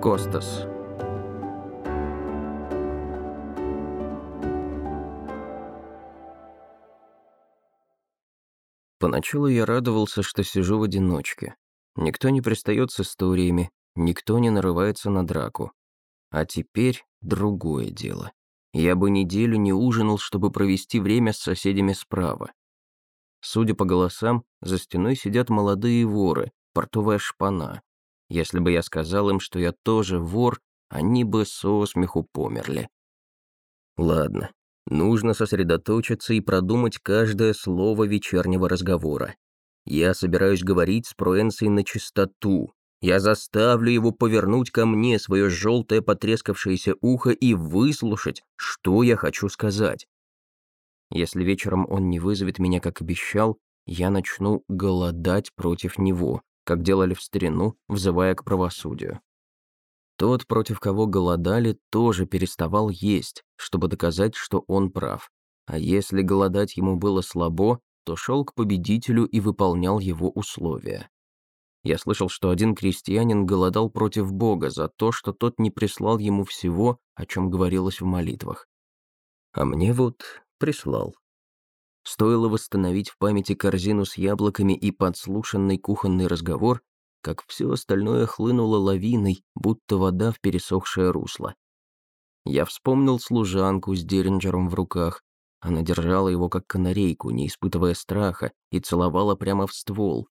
Костас. Поначалу я радовался, что сижу в одиночке. Никто не пристает с историями, никто не нарывается на драку. А теперь другое дело. Я бы неделю не ужинал, чтобы провести время с соседями справа. Судя по голосам, за стеной сидят молодые воры, портовая шпана. Если бы я сказал им, что я тоже вор, они бы со смеху померли. Ладно, нужно сосредоточиться и продумать каждое слово вечернего разговора. Я собираюсь говорить с Пруэнсой на чистоту. Я заставлю его повернуть ко мне свое желтое потрескавшееся ухо и выслушать, что я хочу сказать. Если вечером он не вызовет меня, как обещал, я начну голодать против него, как делали в старину, взывая к правосудию. Тот, против кого голодали, тоже переставал есть, чтобы доказать, что он прав. А если голодать ему было слабо, то шел к победителю и выполнял его условия. Я слышал, что один крестьянин голодал против Бога за то, что тот не прислал ему всего, о чем говорилось в молитвах. А мне вот прислал. Стоило восстановить в памяти корзину с яблоками и подслушанный кухонный разговор, как все остальное хлынуло лавиной, будто вода в пересохшее русло. Я вспомнил служанку с деринджером в руках. Она держала его как канарейку, не испытывая страха, и целовала прямо в ствол.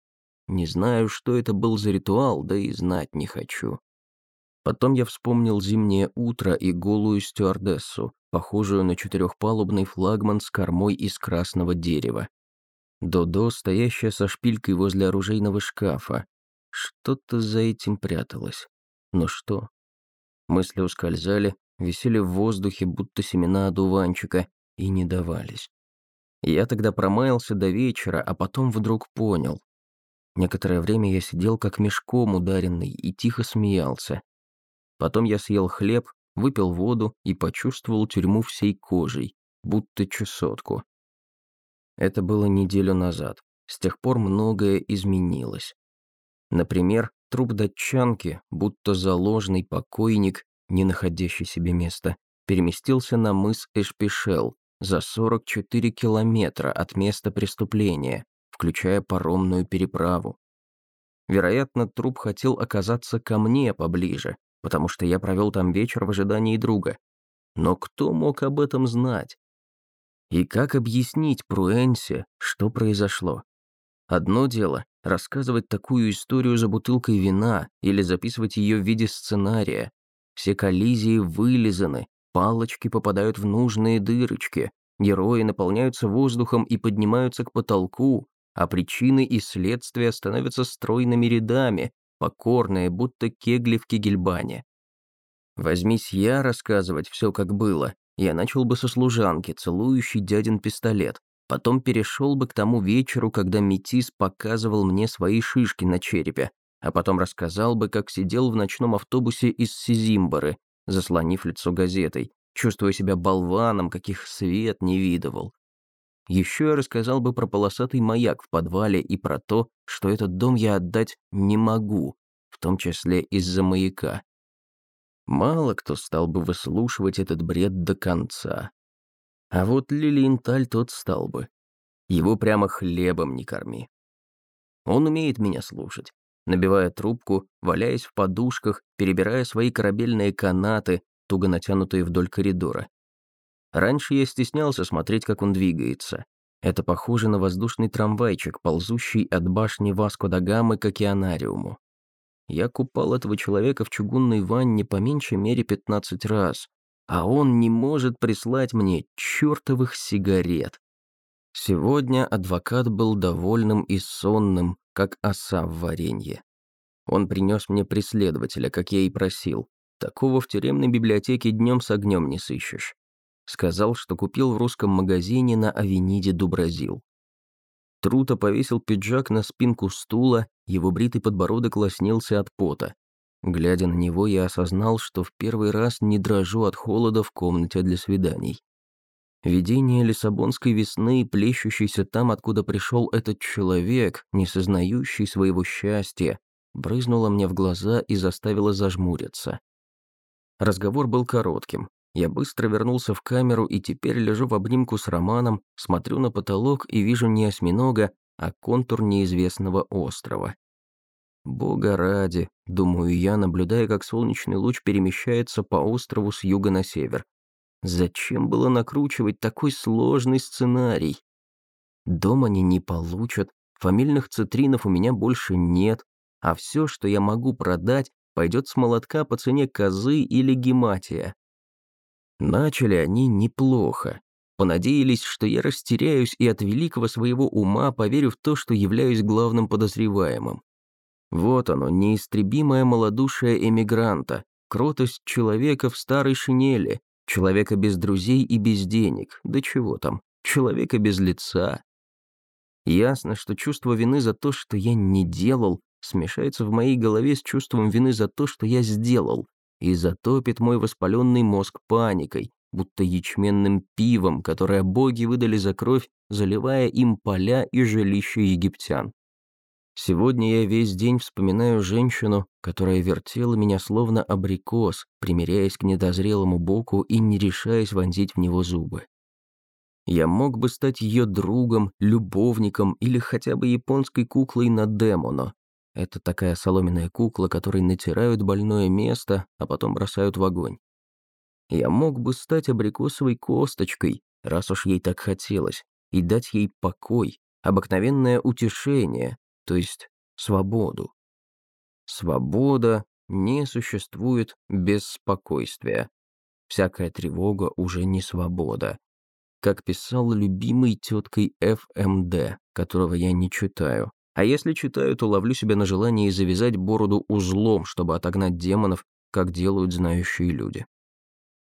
Не знаю, что это был за ритуал, да и знать не хочу. Потом я вспомнил зимнее утро и голую стюардессу, похожую на четырехпалубный флагман с кормой из красного дерева. Додо, стоящая со шпилькой возле оружейного шкафа. Что-то за этим пряталось. Но что? Мысли ускользали, висели в воздухе, будто семена одуванчика, и не давались. Я тогда промаялся до вечера, а потом вдруг понял. Некоторое время я сидел как мешком ударенный и тихо смеялся, Потом я съел хлеб, выпил воду и почувствовал тюрьму всей кожей, будто чесотку. Это было неделю назад. С тех пор многое изменилось. Например, труп датчанки, будто заложенный покойник, не находящий себе места, переместился на мыс Эшпишел за 44 километра от места преступления, включая паромную переправу. Вероятно, труп хотел оказаться ко мне поближе, потому что я провел там вечер в ожидании друга. Но кто мог об этом знать? И как объяснить Пруэнсе, что произошло? Одно дело — рассказывать такую историю за бутылкой вина или записывать ее в виде сценария. Все коллизии вылизаны, палочки попадают в нужные дырочки, герои наполняются воздухом и поднимаются к потолку, а причины и следствия становятся стройными рядами, покорные, будто кегли в кегельбане. Возьмись я рассказывать все как было, я начал бы со служанки, целующей дядин пистолет, потом перешел бы к тому вечеру, когда Метис показывал мне свои шишки на черепе, а потом рассказал бы, как сидел в ночном автобусе из Сизимбары, заслонив лицо газетой, чувствуя себя болваном, каких свет не видывал. Еще я рассказал бы про полосатый маяк в подвале и про то, что этот дом я отдать не могу, в том числе из-за маяка. Мало кто стал бы выслушивать этот бред до конца. А вот Лилиенталь тот стал бы. Его прямо хлебом не корми. Он умеет меня слушать, набивая трубку, валяясь в подушках, перебирая свои корабельные канаты, туго натянутые вдоль коридора. Раньше я стеснялся смотреть, как он двигается. Это похоже на воздушный трамвайчик, ползущий от башни Васко да Гамы к океанариуму. Я купал этого человека в чугунной ванне по меньшей мере 15 раз, а он не может прислать мне чертовых сигарет. Сегодня адвокат был довольным и сонным, как оса в варенье. Он принес мне преследователя, как я и просил. Такого в тюремной библиотеке днем с огнем не сыщешь. Сказал, что купил в русском магазине на Авениде Дубразил. Труто повесил пиджак на спинку стула, его бритый подбородок лоснился от пота. Глядя на него, я осознал, что в первый раз не дрожу от холода в комнате для свиданий. Видение Лиссабонской весны, плещущейся там, откуда пришел этот человек, не сознающий своего счастья, брызнула мне в глаза и заставила зажмуриться. Разговор был коротким. Я быстро вернулся в камеру и теперь лежу в обнимку с Романом, смотрю на потолок и вижу не осьминога, а контур неизвестного острова. Бога ради, думаю я, наблюдая, как солнечный луч перемещается по острову с юга на север. Зачем было накручивать такой сложный сценарий? Дом они не получат, фамильных цитринов у меня больше нет, а все, что я могу продать, пойдет с молотка по цене козы или гематия. Начали они неплохо. Понадеялись, что я растеряюсь и от великого своего ума поверю в то, что являюсь главным подозреваемым. Вот оно, неистребимое малодушие эмигранта, кротость человека в старой шинели, человека без друзей и без денег, да чего там, человека без лица. Ясно, что чувство вины за то, что я не делал, смешается в моей голове с чувством вины за то, что я сделал, и затопит мой воспаленный мозг паникой, будто ячменным пивом, которое боги выдали за кровь, заливая им поля и жилища египтян. Сегодня я весь день вспоминаю женщину, которая вертела меня словно абрикос, примиряясь к недозрелому боку и не решаясь вонзить в него зубы. Я мог бы стать ее другом, любовником или хотя бы японской куклой на демоно. Это такая соломенная кукла, которой натирают больное место, а потом бросают в огонь. Я мог бы стать абрикосовой косточкой, раз уж ей так хотелось, и дать ей покой, обыкновенное утешение, то есть свободу. Свобода не существует без спокойствия. Всякая тревога уже не свобода. Как писал любимый теткой ФМД, которого я не читаю. А если читаю, то ловлю себя на желании завязать бороду узлом, чтобы отогнать демонов, как делают знающие люди.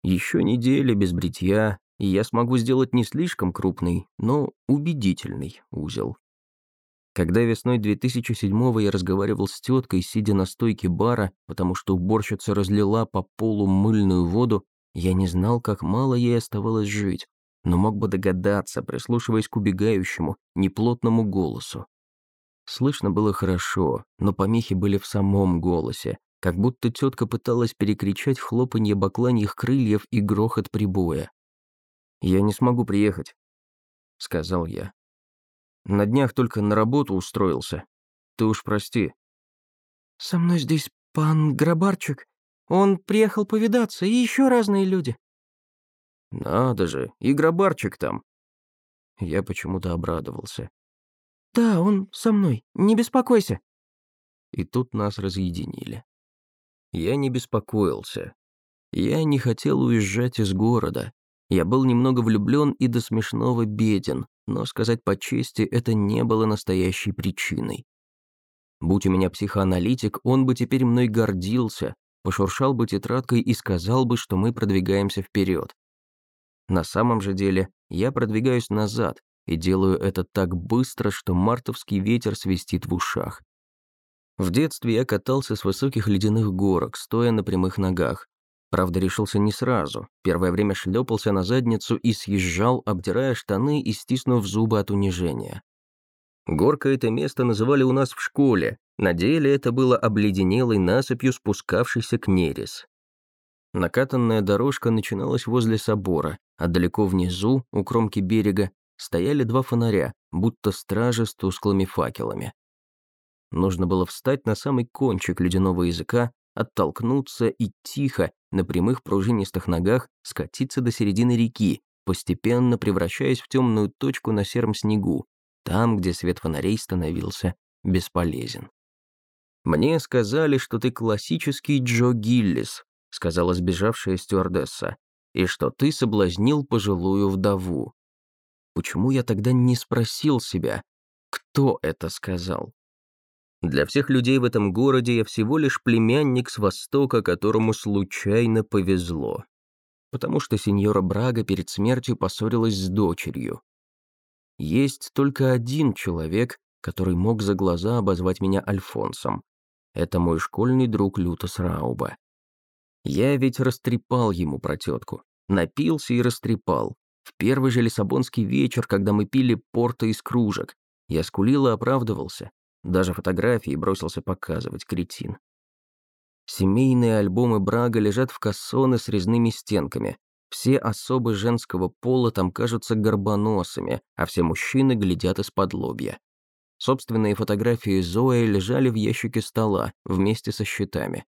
Еще неделя без бритья, и я смогу сделать не слишком крупный, но убедительный узел. Когда весной 2007-го я разговаривал с теткой, сидя на стойке бара, потому что уборщица разлила по полу мыльную воду, я не знал, как мало ей оставалось жить, но мог бы догадаться, прислушиваясь к убегающему, неплотному голосу. Слышно было хорошо, но помехи были в самом голосе, как будто тетка пыталась перекричать хлопанье бакланьих крыльев и грохот прибоя. «Я не смогу приехать», — сказал я. На днях только на работу устроился. Ты уж прости». «Со мной здесь пан Грабарчик. Он приехал повидаться, и еще разные люди». «Надо же, и Грабарчик там». Я почему-то обрадовался. «Да, он со мной, не беспокойся». И тут нас разъединили. Я не беспокоился. Я не хотел уезжать из города. Я был немного влюблен и до смешного беден, но, сказать по чести, это не было настоящей причиной. Будь у меня психоаналитик, он бы теперь мной гордился, пошуршал бы тетрадкой и сказал бы, что мы продвигаемся вперед. На самом же деле, я продвигаюсь назад и делаю это так быстро, что мартовский ветер свистит в ушах. В детстве я катался с высоких ледяных горок, стоя на прямых ногах, Правда, решился не сразу. Первое время шлепался на задницу и съезжал, обдирая штаны и стиснув зубы от унижения. Горка это место называли у нас в школе. На деле это было обледенелой насыпью, спускавшейся к нерез. Накатанная дорожка начиналась возле собора, а далеко внизу, у кромки берега, стояли два фонаря, будто стражи с тусклыми факелами. Нужно было встать на самый кончик ледяного языка, оттолкнуться и тихо, на прямых пружинистых ногах, скатиться до середины реки, постепенно превращаясь в темную точку на сером снегу, там, где свет фонарей становился бесполезен. «Мне сказали, что ты классический Джо Гиллис», сказала сбежавшая стюардесса, «и что ты соблазнил пожилую вдову». Почему я тогда не спросил себя, кто это сказал? Для всех людей в этом городе я всего лишь племянник с Востока, которому случайно повезло. Потому что сеньора Брага перед смертью поссорилась с дочерью. Есть только один человек, который мог за глаза обозвать меня Альфонсом. Это мой школьный друг Лютос Рауба. Я ведь растрепал ему про тетку. Напился и растрепал. В первый же лиссабонский вечер, когда мы пили порто из кружек, я скулил и оправдывался. Даже фотографии бросился показывать, кретин. Семейные альбомы Брага лежат в кассоны с резными стенками. Все особы женского пола там кажутся горбоносами, а все мужчины глядят из-под лобья. Собственные фотографии Зои лежали в ящике стола вместе со счетами.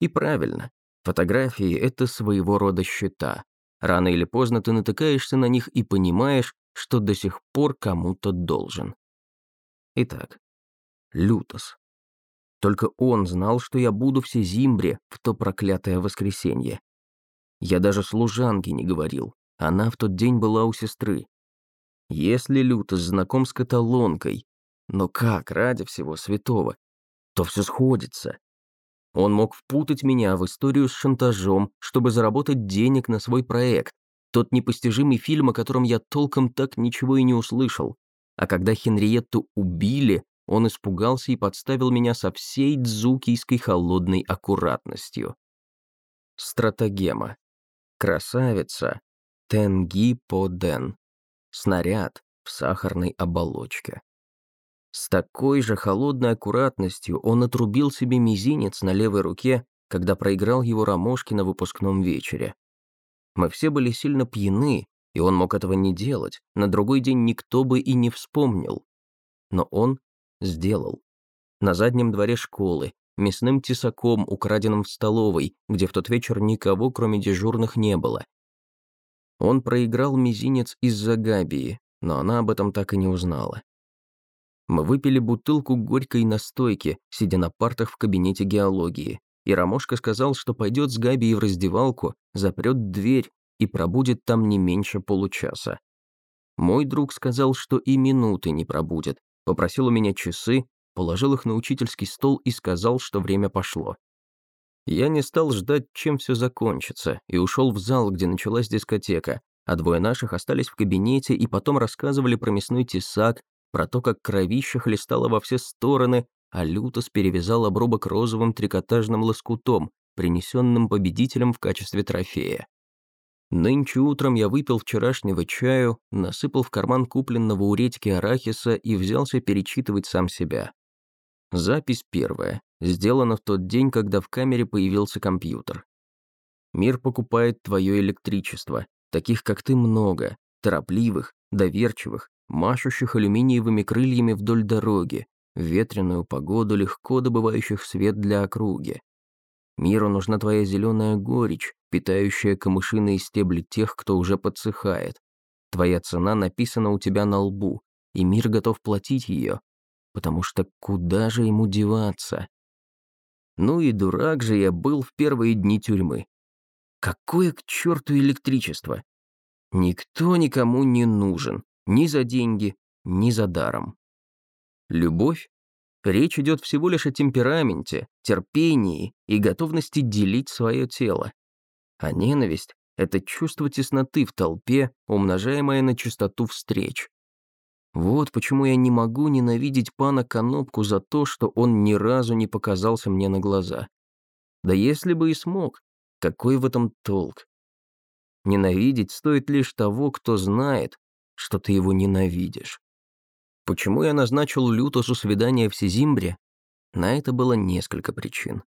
И правильно, фотографии — это своего рода счета. Рано или поздно ты натыкаешься на них и понимаешь, что до сих пор кому-то должен. Итак, Лютос. Только он знал, что я буду в Сезимбре в то проклятое воскресенье. Я даже служанке не говорил. Она в тот день была у сестры. Если Лютос знаком с каталонкой, но как, ради всего святого, то все сходится. Он мог впутать меня в историю с шантажом, чтобы заработать денег на свой проект, тот непостижимый фильм, о котором я толком так ничего и не услышал. А когда Хенриетту убили, он испугался и подставил меня со всей дзукийской холодной аккуратностью. Стратагема. Красавица. Тенги Поден. Снаряд в сахарной оболочке. С такой же холодной аккуратностью он отрубил себе мизинец на левой руке, когда проиграл его Рамошке на выпускном вечере. Мы все были сильно пьяны, и он мог этого не делать, на другой день никто бы и не вспомнил. Но он Сделал. На заднем дворе школы, мясным тесаком, украденным в столовой, где в тот вечер никого, кроме дежурных, не было. Он проиграл мизинец из-за Габии, но она об этом так и не узнала. Мы выпили бутылку горькой настойки, сидя на партах в кабинете геологии, и Рамошка сказал, что пойдет с Габией в раздевалку, запрет дверь и пробудет там не меньше получаса. Мой друг сказал, что и минуты не пробудет, попросил у меня часы, положил их на учительский стол и сказал, что время пошло. Я не стал ждать, чем все закончится, и ушел в зал, где началась дискотека, а двое наших остались в кабинете и потом рассказывали про мясной тесак, про то, как кровище хлестало во все стороны, а Лютос перевязал обрубок розовым трикотажным лоскутом, принесенным победителем в качестве трофея. Нынче утром я выпил вчерашнего чаю, насыпал в карман купленного у редьки арахиса и взялся перечитывать сам себя. Запись первая, сделана в тот день, когда в камере появился компьютер. Мир покупает твое электричество, таких как ты много, торопливых, доверчивых, машущих алюминиевыми крыльями вдоль дороги, в ветреную погоду легко добывающих свет для округи. Миру нужна твоя зеленая горечь, питающая камышиные стебли тех, кто уже подсыхает. Твоя цена написана у тебя на лбу, и мир готов платить ее, потому что куда же ему деваться? Ну и дурак же я был в первые дни тюрьмы. Какое к черту электричество? Никто никому не нужен, ни за деньги, ни за даром. Любовь? Речь идет всего лишь о темпераменте, терпении и готовности делить свое тело. А ненависть — это чувство тесноты в толпе, умножаемое на частоту встреч. Вот почему я не могу ненавидеть пана Конопку за то, что он ни разу не показался мне на глаза. Да если бы и смог, какой в этом толк? Ненавидеть стоит лишь того, кто знает, что ты его ненавидишь. Почему я назначил Лютосу свидание в Сизимбре? На это было несколько причин.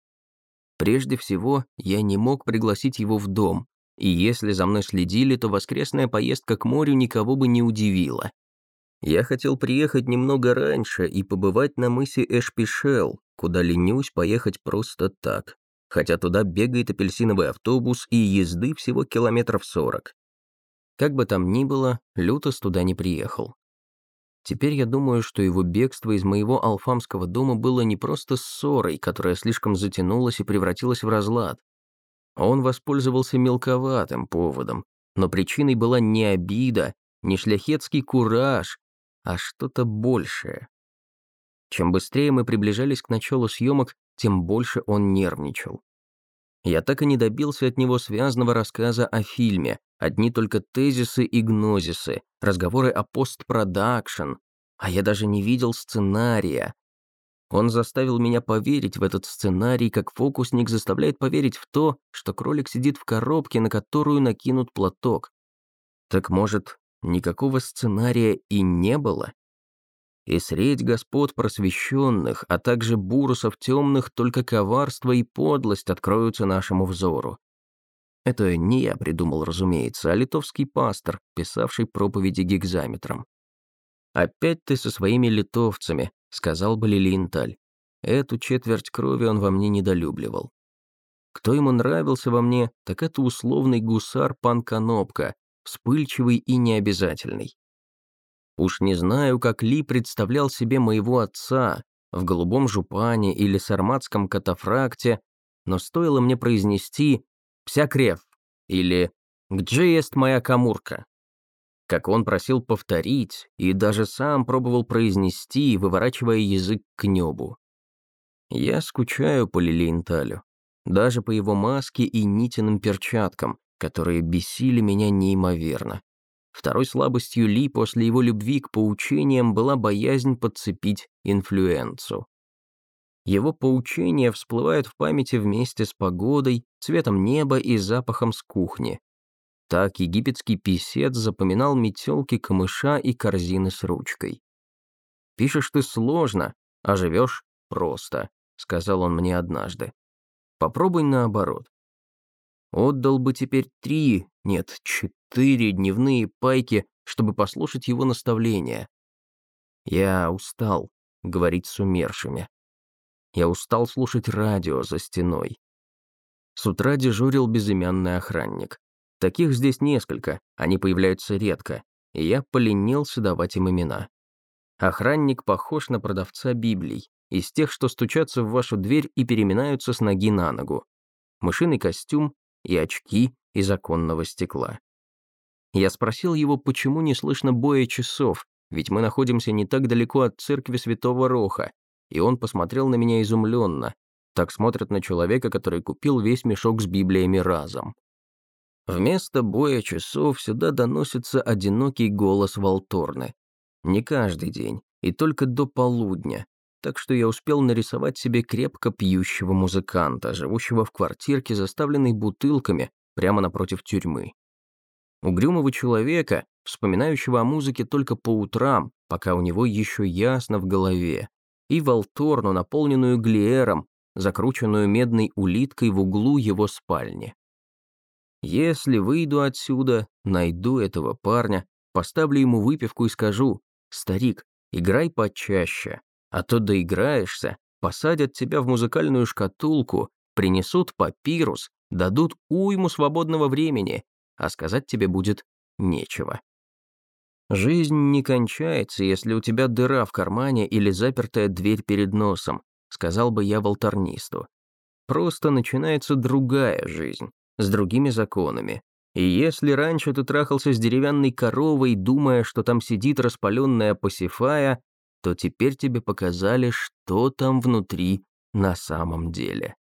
Прежде всего, я не мог пригласить его в дом, и если за мной следили, то воскресная поездка к морю никого бы не удивила. Я хотел приехать немного раньше и побывать на мысе Эшпишел, куда ленюсь поехать просто так, хотя туда бегает апельсиновый автобус и езды всего километров сорок. Как бы там ни было, Лютос туда не приехал. Теперь я думаю, что его бегство из моего алфамского дома было не просто ссорой, которая слишком затянулась и превратилась в разлад. Он воспользовался мелковатым поводом, но причиной была не обида, не шляхетский кураж, а что-то большее. Чем быстрее мы приближались к началу съемок, тем больше он нервничал. Я так и не добился от него связанного рассказа о фильме, одни только тезисы и гнозисы, разговоры о постпродакшн, а я даже не видел сценария. Он заставил меня поверить в этот сценарий, как фокусник заставляет поверить в то, что кролик сидит в коробке, на которую накинут платок. Так может, никакого сценария и не было? и средь господ просвещенных, а также бурусов темных, только коварство и подлость откроются нашему взору. Это не я придумал, разумеется, а литовский пастор, писавший проповеди гигзаметром. «Опять ты со своими литовцами», — сказал бы Лилиенталь. Эту четверть крови он во мне недолюбливал. Кто ему нравился во мне, так это условный гусар пан Конопка, вспыльчивый и необязательный. Уж не знаю, как Ли представлял себе моего отца в голубом жупане или сарматском катафракте, но стоило мне произнести «Псякрев» или «Где есть моя камурка?» Как он просил повторить и даже сам пробовал произнести, выворачивая язык к небу. Я скучаю по Лилиенталю, даже по его маске и нитиным перчаткам, которые бесили меня неимоверно. Второй слабостью Ли после его любви к поучениям была боязнь подцепить инфлюенцу. Его поучения всплывают в памяти вместе с погодой, цветом неба и запахом с кухни. Так египетский писец запоминал метелки камыша и корзины с ручкой. «Пишешь ты сложно, а живешь просто», — сказал он мне однажды. «Попробуй наоборот. Отдал бы теперь три, нет, четыре дневные пайки, чтобы послушать его наставления. Я устал говорить с умершими. Я устал слушать радио за стеной. С утра дежурил безымянный охранник. Таких здесь несколько, они появляются редко, и я поленился давать им имена. Охранник похож на продавца Библий, из тех, что стучатся в вашу дверь и переминаются с ноги на ногу. Мышиный костюм и очки из оконного стекла. Я спросил его, почему не слышно боя часов, ведь мы находимся не так далеко от церкви Святого Роха, и он посмотрел на меня изумленно. Так смотрят на человека, который купил весь мешок с Библиями разом. Вместо боя часов сюда доносится одинокий голос Волторны. Не каждый день, и только до полудня, так что я успел нарисовать себе крепко пьющего музыканта, живущего в квартирке, заставленной бутылками, прямо напротив тюрьмы. Угрюмого человека, вспоминающего о музыке только по утрам, пока у него еще ясно в голове, и волторну, наполненную глиером, закрученную медной улиткой в углу его спальни. Если выйду отсюда, найду этого парня, поставлю ему выпивку и скажу, «Старик, играй почаще, а то доиграешься, посадят тебя в музыкальную шкатулку, принесут папирус, дадут уйму свободного времени, а сказать тебе будет нечего». Жизнь не кончается, если у тебя дыра в кармане или запертая дверь перед носом, сказал бы я волторнисту. Просто начинается другая жизнь, с другими законами. И если раньше ты трахался с деревянной коровой, думая, что там сидит распаленная пасифая, то теперь тебе показали, что там внутри на самом деле.